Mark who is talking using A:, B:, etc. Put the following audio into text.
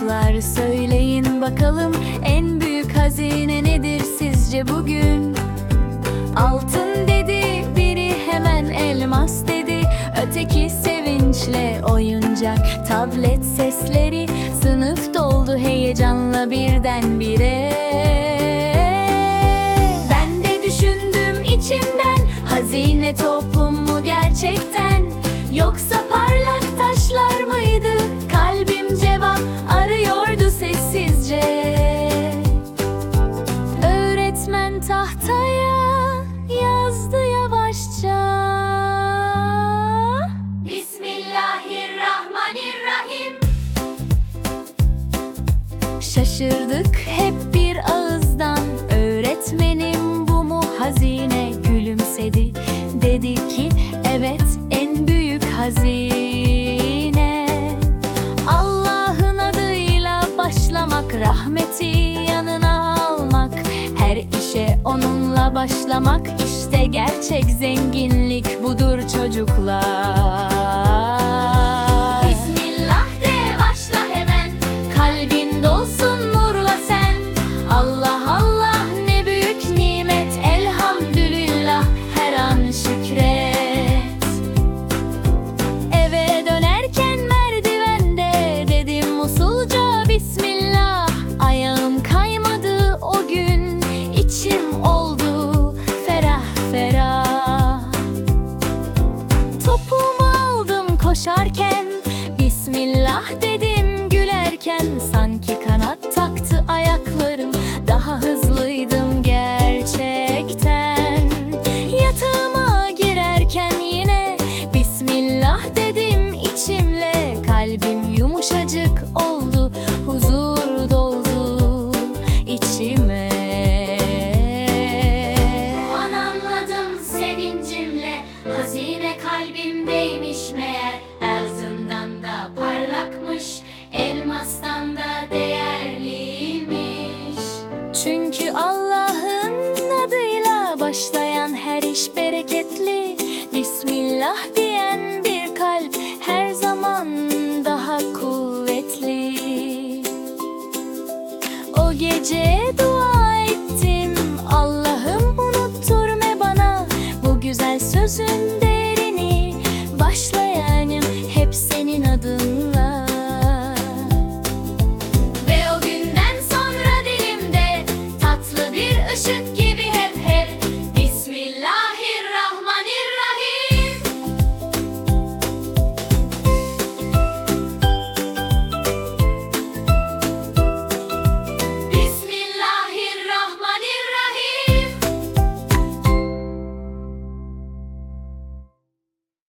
A: Çocuklar söyleyin bakalım En büyük hazine nedir sizce bugün? Altın dedi biri hemen elmas dedi Öteki sevinçle oyuncak. Tablet sesleri Sınıf doldu heyecanla birdenbire. Ben de düşündüm içimden Hazine toplum mu gerçekten tahtaya yazdı yavaşça. Bismillahirrahmanirrahim. Şaşırdık hep bir ağızdan. Öğretmenim bu mu hazine? Gülümsedi. Dedi ki evet en büyük hazine. Allah'ın adıyla başlamak Rahmeti başlamak işte gerçek zenginlik budur çocuklar. Bismillah de başla hemen Kalbin خوشحال کرد Çünkü Allah'ın adıyla Başlayan her iş bereketli. Bismillah diyen bir kalp Her zaman daha kuvvetli. O gece dua ettim Allah'ım unutturma bana. Bu güzel sözün değerini Başlayanım